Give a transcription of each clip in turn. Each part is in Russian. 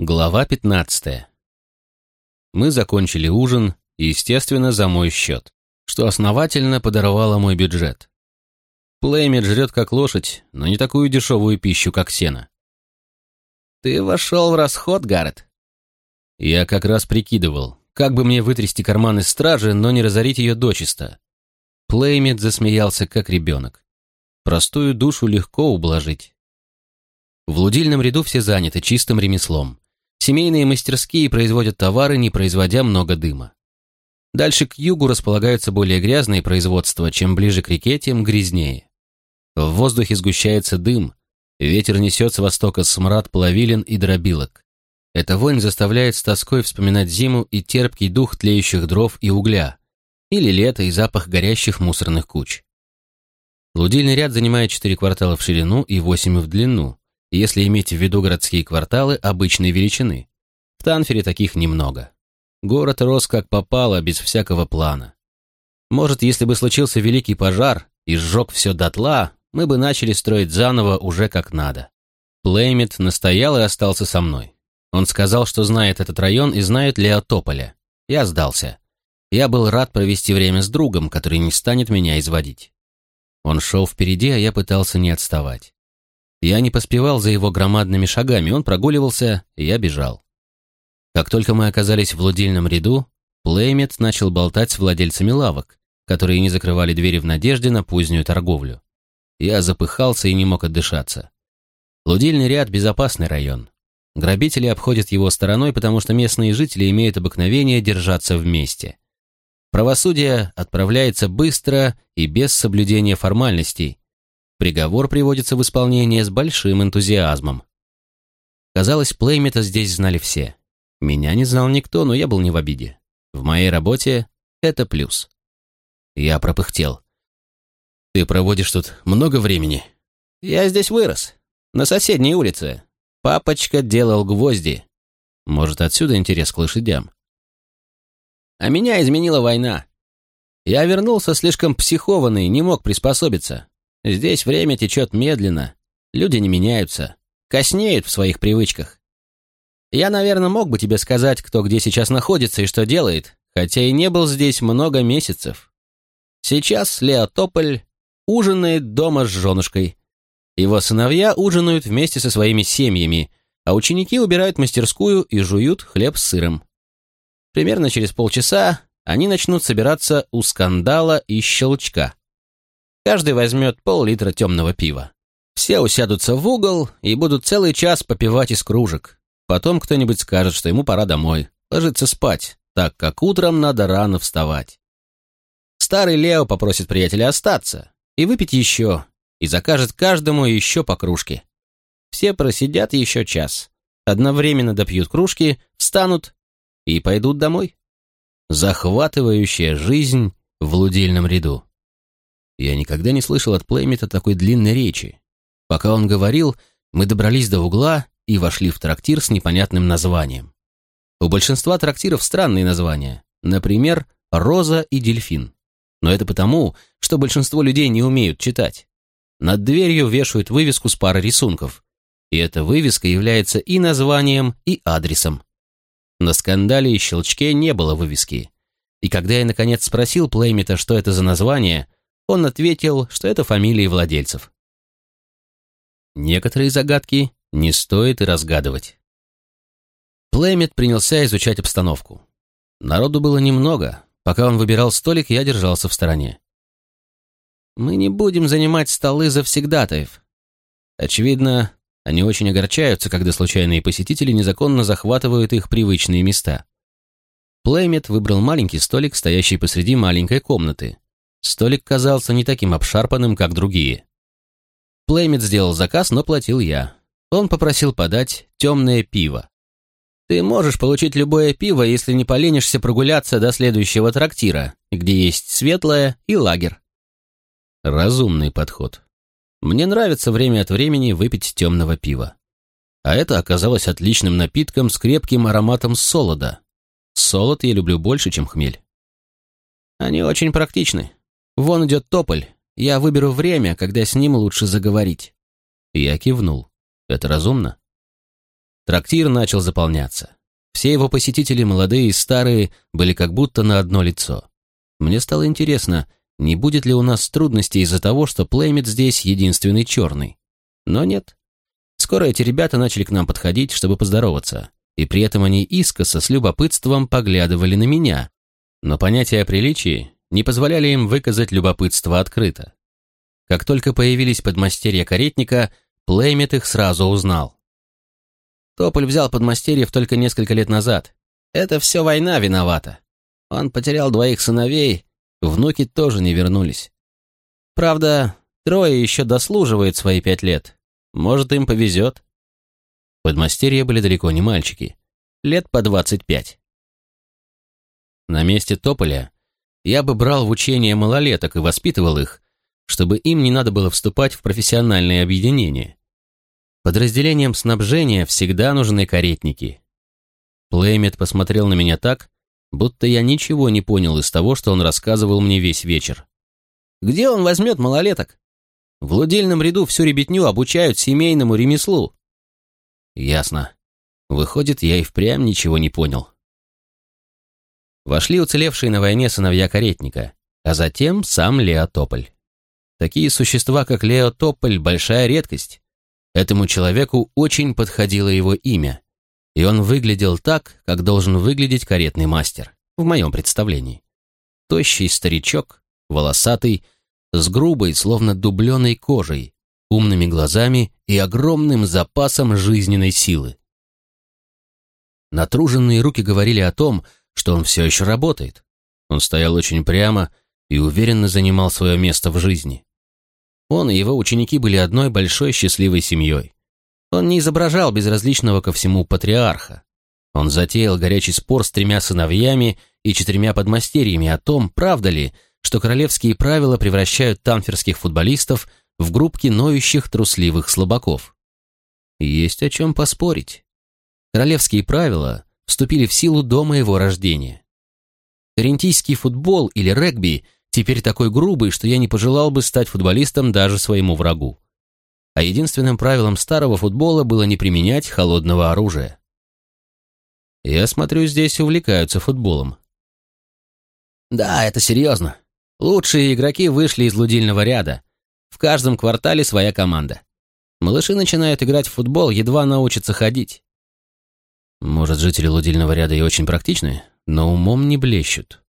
Глава 15. Мы закончили ужин, естественно, за мой счет, что основательно подорвало мой бюджет. Плеймит жрет как лошадь, но не такую дешевую пищу, как сено. «Ты вошел в расход, Гаррет?» Я как раз прикидывал, как бы мне вытрясти карманы стражи, но не разорить ее дочисто. Плеймит засмеялся, как ребенок. Простую душу легко ублажить. В лудильном ряду все заняты чистым ремеслом. Семейные мастерские производят товары, не производя много дыма. Дальше к югу располагаются более грязные производства, чем ближе к реке, тем грязнее. В воздухе сгущается дым, ветер несет с востока смрад плавилин и дробилок. Эта вонь заставляет с тоской вспоминать зиму и терпкий дух тлеющих дров и угля, или лето и запах горящих мусорных куч. Лудильный ряд занимает 4 квартала в ширину и 8 в длину, если иметь в виду городские кварталы обычной величины. В Танфере таких немного. Город рос как попало, без всякого плана. Может, если бы случился великий пожар и сжег все дотла, мы бы начали строить заново уже как надо. Плеймит настоял и остался со мной. Он сказал, что знает этот район и знает Леотополя. Я сдался. Я был рад провести время с другом, который не станет меня изводить. Он шел впереди, а я пытался не отставать. Я не поспевал за его громадными шагами, он прогуливался, и я бежал. Как только мы оказались в лудильном ряду, Плеймет начал болтать с владельцами лавок, которые не закрывали двери в надежде на позднюю торговлю. Я запыхался и не мог отдышаться. Лудильный ряд – безопасный район. Грабители обходят его стороной, потому что местные жители имеют обыкновение держаться вместе. Правосудие отправляется быстро и без соблюдения формальностей, Приговор приводится в исполнение с большим энтузиазмом. Казалось, Плеймета здесь знали все. Меня не знал никто, но я был не в обиде. В моей работе это плюс. Я пропыхтел. «Ты проводишь тут много времени?» «Я здесь вырос. На соседней улице. Папочка делал гвозди». «Может, отсюда интерес к лошадям?» «А меня изменила война. Я вернулся слишком психованный, не мог приспособиться. Здесь время течет медленно, люди не меняются, коснеют в своих привычках. Я, наверное, мог бы тебе сказать, кто где сейчас находится и что делает, хотя и не был здесь много месяцев. Сейчас Леотополь ужинает дома с женушкой. Его сыновья ужинают вместе со своими семьями, а ученики убирают мастерскую и жуют хлеб с сыром. Примерно через полчаса они начнут собираться у скандала и щелчка. Каждый возьмет пол-литра темного пива. Все усядутся в угол и будут целый час попивать из кружек. Потом кто-нибудь скажет, что ему пора домой, ложиться спать, так как утром надо рано вставать. Старый Лео попросит приятеля остаться и выпить еще, и закажет каждому еще по кружке. Все просидят еще час, одновременно допьют кружки, встанут и пойдут домой. Захватывающая жизнь в лудильном ряду. Я никогда не слышал от Плеймита такой длинной речи. Пока он говорил, мы добрались до угла и вошли в трактир с непонятным названием. У большинства трактиров странные названия, например, «Роза» и «Дельфин». Но это потому, что большинство людей не умеют читать. Над дверью вешают вывеску с парой рисунков, и эта вывеска является и названием, и адресом. На скандале и щелчке не было вывески. И когда я наконец спросил Плеймита, что это за название, он ответил, что это фамилии владельцев. Некоторые загадки не стоит и разгадывать. Плеймет принялся изучать обстановку. Народу было немного. Пока он выбирал столик, я держался в стороне. «Мы не будем занимать столы завсегдатаев». Очевидно, они очень огорчаются, когда случайные посетители незаконно захватывают их привычные места. Плеймет выбрал маленький столик, стоящий посреди маленькой комнаты, Столик казался не таким обшарпанным, как другие. Плеймит сделал заказ, но платил я. Он попросил подать темное пиво. Ты можешь получить любое пиво, если не поленишься прогуляться до следующего трактира, где есть светлое и лагер. Разумный подход. Мне нравится время от времени выпить темного пива. А это оказалось отличным напитком с крепким ароматом солода. Солод я люблю больше, чем хмель. Они очень практичны. «Вон идет тополь. Я выберу время, когда с ним лучше заговорить». Я кивнул. «Это разумно?» Трактир начал заполняться. Все его посетители, молодые и старые, были как будто на одно лицо. Мне стало интересно, не будет ли у нас трудностей из-за того, что Плеймит здесь единственный черный. Но нет. Скоро эти ребята начали к нам подходить, чтобы поздороваться, и при этом они искоса с любопытством поглядывали на меня. Но понятия о приличии не позволяли им выказать любопытство открыто. Как только появились подмастерья каретника, Плеймит их сразу узнал. Тополь взял подмастерьев только несколько лет назад. Это все война виновата. Он потерял двоих сыновей, внуки тоже не вернулись. Правда, трое еще дослуживают свои пять лет. Может, им повезет. Подмастерья были далеко не мальчики. Лет по двадцать пять. На месте Тополя я бы брал в учение малолеток и воспитывал их, чтобы им не надо было вступать в профессиональные объединения. Подразделениям снабжения всегда нужны каретники. Плеймет посмотрел на меня так, будто я ничего не понял из того, что он рассказывал мне весь вечер. «Где он возьмет малолеток? В лудильном ряду всю ребятню обучают семейному ремеслу». «Ясно. Выходит, я и впрямь ничего не понял». Вошли уцелевшие на войне сыновья каретника, а затем сам Лео Тополь. Такие существа, как Лео Тополь, большая редкость. Этому человеку очень подходило его имя, и он выглядел так, как должен выглядеть каретный мастер, в моем представлении. Тощий старичок, волосатый, с грубой, словно дубленой кожей, умными глазами и огромным запасом жизненной силы. Натруженные руки говорили о том, что он все еще работает. Он стоял очень прямо и уверенно занимал свое место в жизни. Он и его ученики были одной большой счастливой семьей. Он не изображал безразличного ко всему патриарха. Он затеял горячий спор с тремя сыновьями и четырьмя подмастерьями о том, правда ли, что королевские правила превращают тамферских футболистов в группки ноющих трусливых слабаков. Есть о чем поспорить. Королевские правила вступили в силу до моего рождения. Карентийский футбол или регби – теперь такой грубый, что я не пожелал бы стать футболистом даже своему врагу. А единственным правилом старого футбола было не применять холодного оружия. Я смотрю, здесь увлекаются футболом. Да, это серьезно. Лучшие игроки вышли из лудильного ряда. В каждом квартале своя команда. Малыши начинают играть в футбол, едва научатся ходить. Может, жители лудильного ряда и очень практичны, но умом не блещут.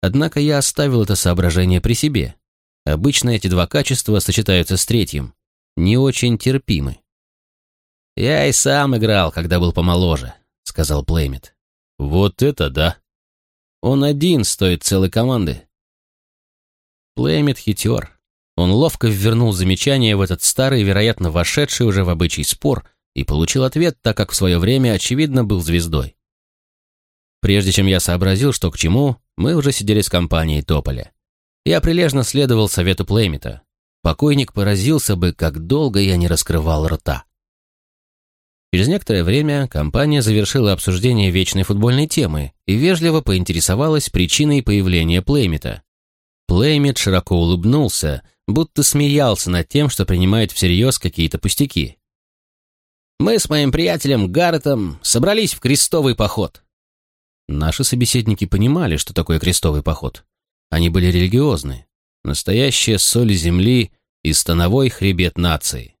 Однако я оставил это соображение при себе. Обычно эти два качества сочетаются с третьим. Не очень терпимы. «Я и сам играл, когда был помоложе», — сказал Плеймит. «Вот это да! Он один стоит целой команды». Плеймит хитер. Он ловко ввернул замечание в этот старый, вероятно, вошедший уже в обычай спор, и получил ответ, так как в свое время, очевидно, был звездой. Прежде чем я сообразил, что к чему, мы уже сидели с компанией Тополя. Я прилежно следовал совету Плеймита. Покойник поразился бы, как долго я не раскрывал рта. Через некоторое время компания завершила обсуждение вечной футбольной темы и вежливо поинтересовалась причиной появления Плеймита. Плеймит широко улыбнулся, будто смеялся над тем, что принимает всерьез какие-то пустяки. «Мы с моим приятелем Гарретом собрались в крестовый поход. Наши собеседники понимали, что такое крестовый поход. Они были религиозны. Настоящая соль земли и становой хребет нации.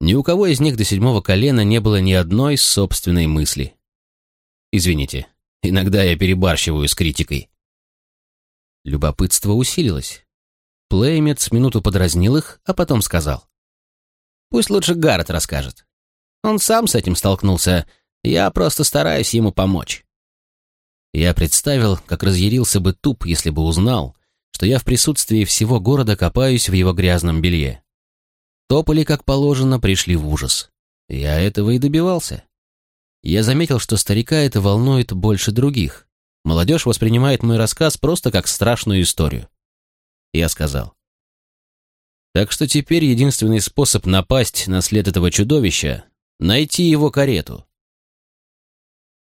Ни у кого из них до седьмого колена не было ни одной собственной мысли. Извините, иногда я перебарщиваю с критикой. Любопытство усилилось. Плеймет с минуту подразнил их, а потом сказал. «Пусть лучше Гаррет расскажет. Он сам с этим столкнулся, я просто стараюсь ему помочь». Я представил, как разъярился бы туп, если бы узнал, что я в присутствии всего города копаюсь в его грязном белье. Тополи, как положено, пришли в ужас. Я этого и добивался. Я заметил, что старика это волнует больше других. Молодежь воспринимает мой рассказ просто как страшную историю. Я сказал. Так что теперь единственный способ напасть на след этого чудовища — найти его карету.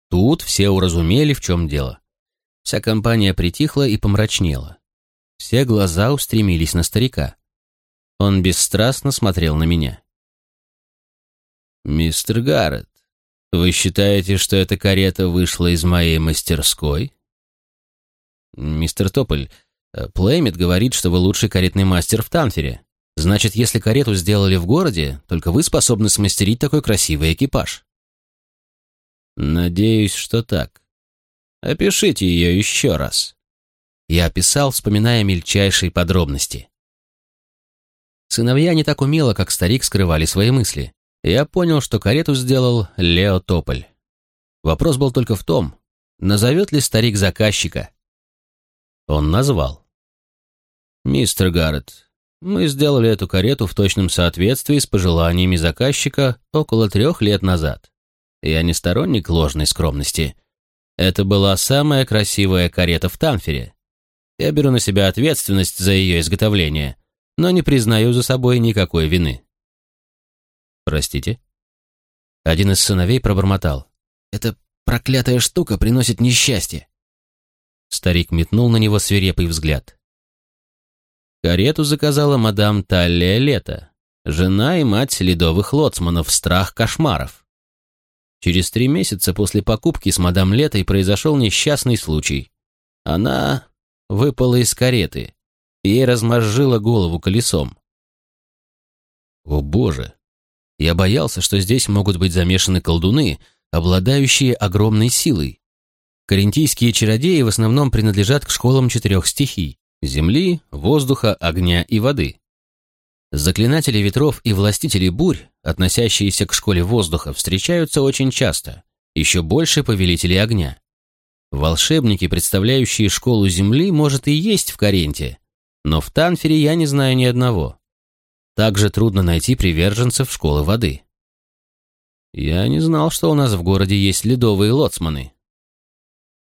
Тут все уразумели, в чем дело. Вся компания притихла и помрачнела. Все глаза устремились на старика. Он бесстрастно смотрел на меня. «Мистер Гаррет, Вы считаете, что эта карета вышла из моей мастерской? Мистер Тополь, э, Плеймит говорит, что вы лучший каретный мастер в Танфере. Значит, если карету сделали в городе, только вы способны смастерить такой красивый экипаж. Надеюсь, что так. Опишите ее еще раз. Я описал, вспоминая мельчайшие подробности. Сыновья не так умело, как старик, скрывали свои мысли. Я понял, что карету сделал Лео Тополь. Вопрос был только в том, назовет ли старик заказчика. Он назвал. «Мистер Гаррет, мы сделали эту карету в точном соответствии с пожеланиями заказчика около трех лет назад. Я не сторонник ложной скромности. Это была самая красивая карета в Танфере. Я беру на себя ответственность за ее изготовление, но не признаю за собой никакой вины. «Простите?» Один из сыновей пробормотал. «Эта проклятая штука приносит несчастье». Старик метнул на него свирепый взгляд. Карету заказала мадам Таллия Лето, жена и мать ледовых лоцманов, страх кошмаров. Через три месяца после покупки с мадам Летой произошел несчастный случай. Она выпала из кареты. Ей размозжило голову колесом. О боже! Я боялся, что здесь могут быть замешаны колдуны, обладающие огромной силой. Карентийские чародеи в основном принадлежат к школам четырех стихий – земли, воздуха, огня и воды. Заклинатели ветров и властители бурь, относящиеся к школе воздуха, встречаются очень часто, еще больше повелителей огня. Волшебники, представляющие школу земли, может и есть в Каренте, но в Танфере я не знаю ни одного. Также трудно найти приверженцев школы воды. Я не знал, что у нас в городе есть ледовые лоцманы.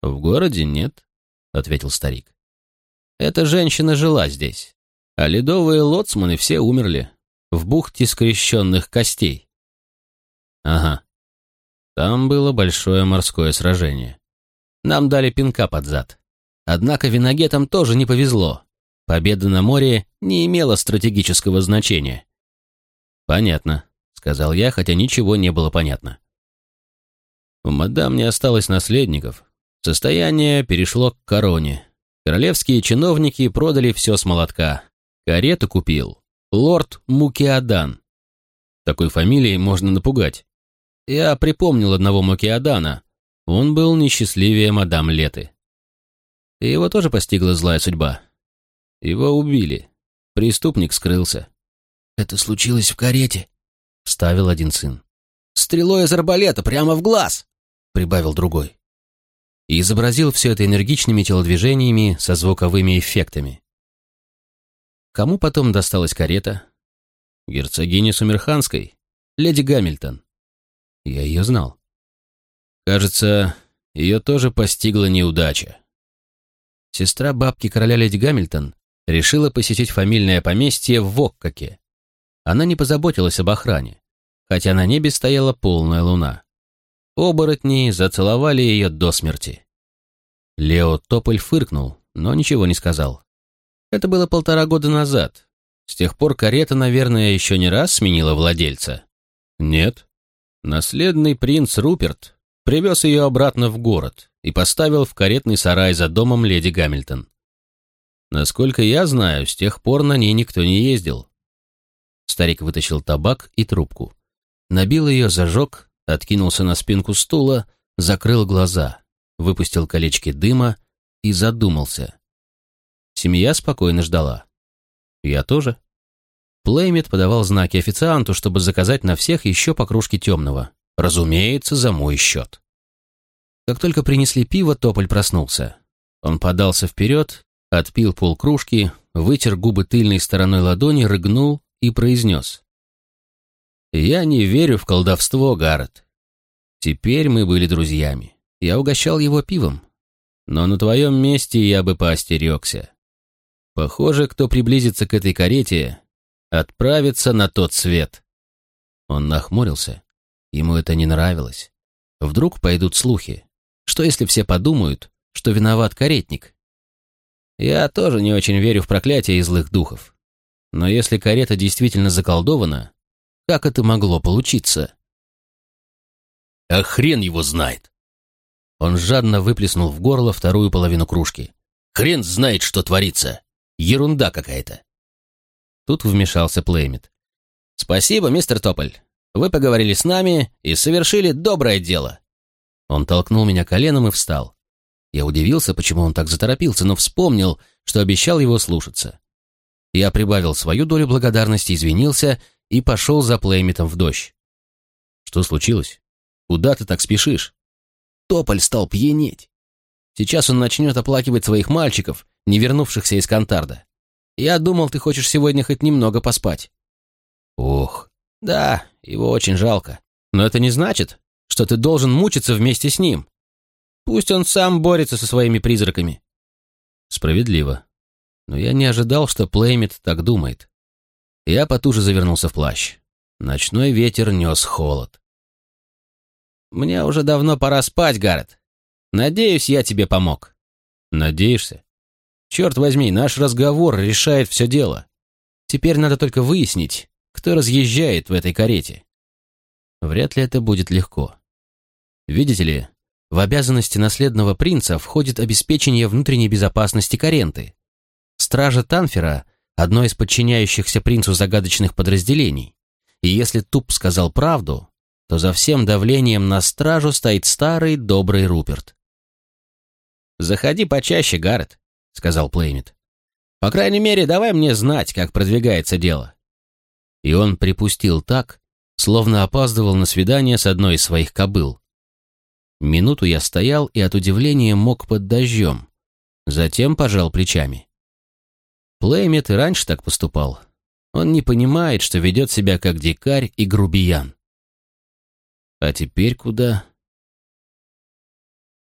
В городе нет, ответил старик. Эта женщина жила здесь, а ледовые лоцманы все умерли в бухте скрещенных костей. Ага. Там было большое морское сражение. Нам дали пинка под зад. Однако виногетам тоже не повезло. Победа на море не имела стратегического значения. «Понятно», — сказал я, хотя ничего не было понятно. У мадам не осталось наследников. Состояние перешло к короне. Королевские чиновники продали все с молотка. Карету купил лорд Мукиадан. Такой фамилией можно напугать. Я припомнил одного Мукиадана. Он был несчастливее мадам Леты. И его тоже постигла злая судьба. Его убили. Преступник скрылся. «Это случилось в карете», — вставил один сын. «Стрелой из арбалета прямо в глаз!» — прибавил другой. И изобразил все это энергичными телодвижениями со звуковыми эффектами. Кому потом досталась карета? Герцогине Сумерханской, леди Гамильтон. Я ее знал. Кажется, ее тоже постигла неудача. Сестра бабки короля леди Гамильтон решила посетить фамильное поместье в Воккаке. Она не позаботилась об охране, хотя на небе стояла полная луна. Оборотни зацеловали ее до смерти. Лео Тополь фыркнул, но ничего не сказал. Это было полтора года назад. С тех пор карета, наверное, еще не раз сменила владельца. Нет. Наследный принц Руперт привез ее обратно в город и поставил в каретный сарай за домом леди Гамильтон. Насколько я знаю, с тех пор на ней никто не ездил. Старик вытащил табак и трубку. Набил ее, зажег, откинулся на спинку стула, закрыл глаза, выпустил колечки дыма и задумался. Семья спокойно ждала. Я тоже. Плеймит подавал знаки официанту, чтобы заказать на всех еще по кружке темного. Разумеется, за мой счет. Как только принесли пиво, Тополь проснулся. Он подался вперед отпил полкружки, вытер губы тыльной стороной ладони, рыгнул и произнес. «Я не верю в колдовство, Гаррет. Теперь мы были друзьями. Я угощал его пивом. Но на твоем месте я бы поостерегся. Похоже, кто приблизится к этой карете, отправится на тот свет». Он нахмурился. Ему это не нравилось. Вдруг пойдут слухи. Что если все подумают, что виноват каретник, я тоже не очень верю в проклятие и злых духов. Но если карета действительно заколдована, как это могло получиться? А хрен его знает. Он жадно выплеснул в горло вторую половину кружки. Хрен знает, что творится. Ерунда какая-то. Тут вмешался Плеймит. «Спасибо, мистер Тополь. Вы поговорили с нами и совершили доброе дело». Он толкнул меня коленом и встал. Я удивился, почему он так заторопился, но вспомнил, что обещал его слушаться. Я прибавил свою долю благодарности, извинился и пошел за Плеймитом в дождь. Что случилось? Куда ты так спешишь? Тополь стал пьянеть. Сейчас он начнет оплакивать своих мальчиков, не вернувшихся из Кантарда. Я думал, ты хочешь сегодня хоть немного поспать. Ох, да, его очень жалко. Но это не значит, что ты должен мучиться вместе с ним. Пусть он сам борется со своими призраками. Справедливо. Но я не ожидал, что Плеймит так думает. Я потуже завернулся в плащ. Ночной ветер нес холод. «Мне уже давно пора спать, Гаррет. Надеюсь, я тебе помог». «Надеешься? Черт возьми, наш разговор решает все дело. Теперь надо только выяснить, кто разъезжает в этой карете. Вряд ли это будет легко. Видите ли, в обязанности наследного принца входит обеспечение внутренней безопасности Каренты. Стража Танфера – одно из подчиняющихся принцу загадочных подразделений. И если Туп сказал правду, то за всем давлением на стражу стоит старый добрый Руперт. «Заходи почаще, Гаррет», — сказал Плеймит. «По крайней мере, давай мне знать, как продвигается дело». И он припустил так, словно опаздывал на свидание с одной из своих кобыл. Минуту я стоял и от удивления мок под дождем. Затем пожал плечами. Плеймит и раньше так поступал. Он не понимает, что ведет себя как дикарь и грубиян. А теперь куда?